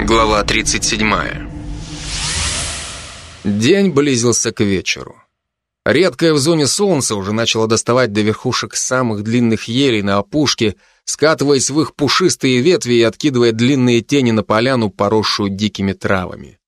Глава 37. День близился к вечеру. Редкое в зоне солнца уже начало доставать до верхушек самых длинных елей на опушке, скатываясь в их пушистые ветви и откидывая длинные тени на поляну, поросшую дикими травами.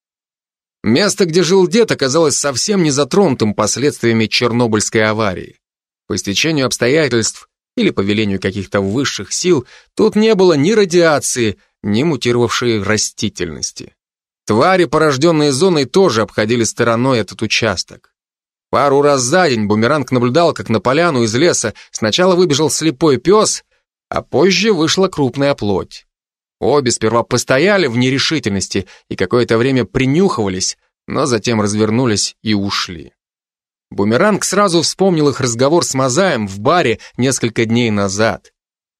Место, где жил дед, оказалось совсем не затронутым последствиями Чернобыльской аварии. По стечению обстоятельств или по велению каких-то высших сил, тут не было ни радиации, ни мутировавшей растительности. Твари, порожденные зоной, тоже обходили стороной этот участок. Пару раз за день бумеранг наблюдал, как на поляну из леса сначала выбежал слепой пес, а позже вышла крупная плоть. Обе сперва постояли в нерешительности и какое-то время принюхивались, но затем развернулись и ушли. Бумеранг сразу вспомнил их разговор с Мазаем в баре несколько дней назад.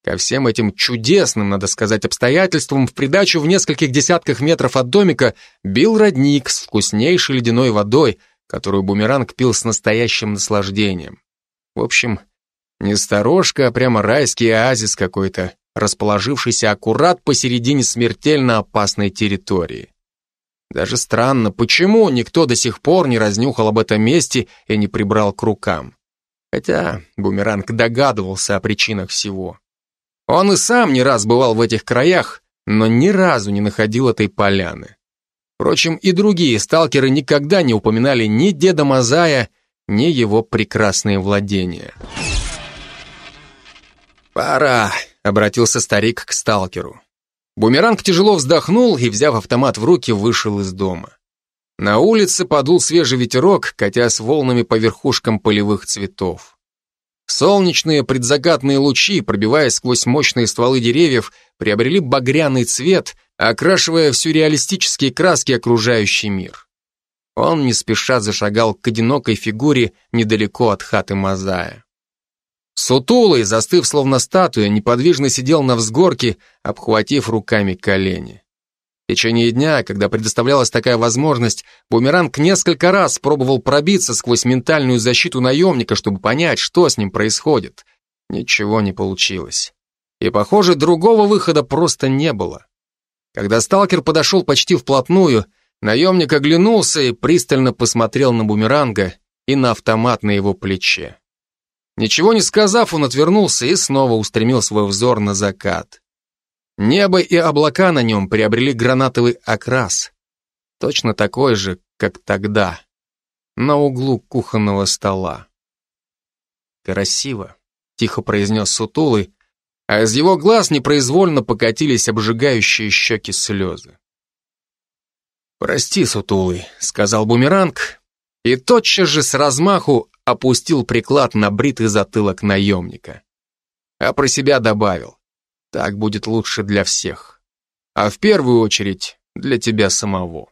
Ко всем этим чудесным, надо сказать, обстоятельствам в придачу в нескольких десятках метров от домика бил родник с вкуснейшей ледяной водой, которую бумеранг пил с настоящим наслаждением. В общем, не сторожка, а прямо райский оазис какой-то, расположившийся аккурат посередине смертельно опасной территории. Даже странно, почему никто до сих пор не разнюхал об этом месте и не прибрал к рукам. Хотя Бумеранг догадывался о причинах всего. Он и сам не раз бывал в этих краях, но ни разу не находил этой поляны. Впрочем, и другие сталкеры никогда не упоминали ни деда Мазая, ни его прекрасные владения. «Пора», — обратился старик к сталкеру. Бумеранг тяжело вздохнул и, взяв автомат в руки, вышел из дома. На улице подул свежий ветерок, катясь волнами по верхушкам полевых цветов. Солнечные предзакатные лучи, пробиваясь сквозь мощные стволы деревьев, приобрели багряный цвет, окрашивая в сюрреалистические краски окружающий мир. Он не спеша зашагал к одинокой фигуре недалеко от хаты Мазая. Сутулый, застыв словно статуя, неподвижно сидел на взгорке, обхватив руками колени. В течение дня, когда предоставлялась такая возможность, Бумеранг несколько раз пробовал пробиться сквозь ментальную защиту наемника, чтобы понять, что с ним происходит. Ничего не получилось. И, похоже, другого выхода просто не было. Когда сталкер подошел почти вплотную, наемник оглянулся и пристально посмотрел на Бумеранга и на автомат на его плече. Ничего не сказав, он отвернулся и снова устремил свой взор на закат. Небо и облака на нем приобрели гранатовый окрас, точно такой же, как тогда, на углу кухонного стола. «Красиво», — тихо произнес Сутулый, а из его глаз непроизвольно покатились обжигающие щеки слезы. «Прости, Сутулый», — сказал Бумеранг, и тотчас же с размаху опустил приклад на бритый затылок наемника. А про себя добавил. Так будет лучше для всех. А в первую очередь для тебя самого.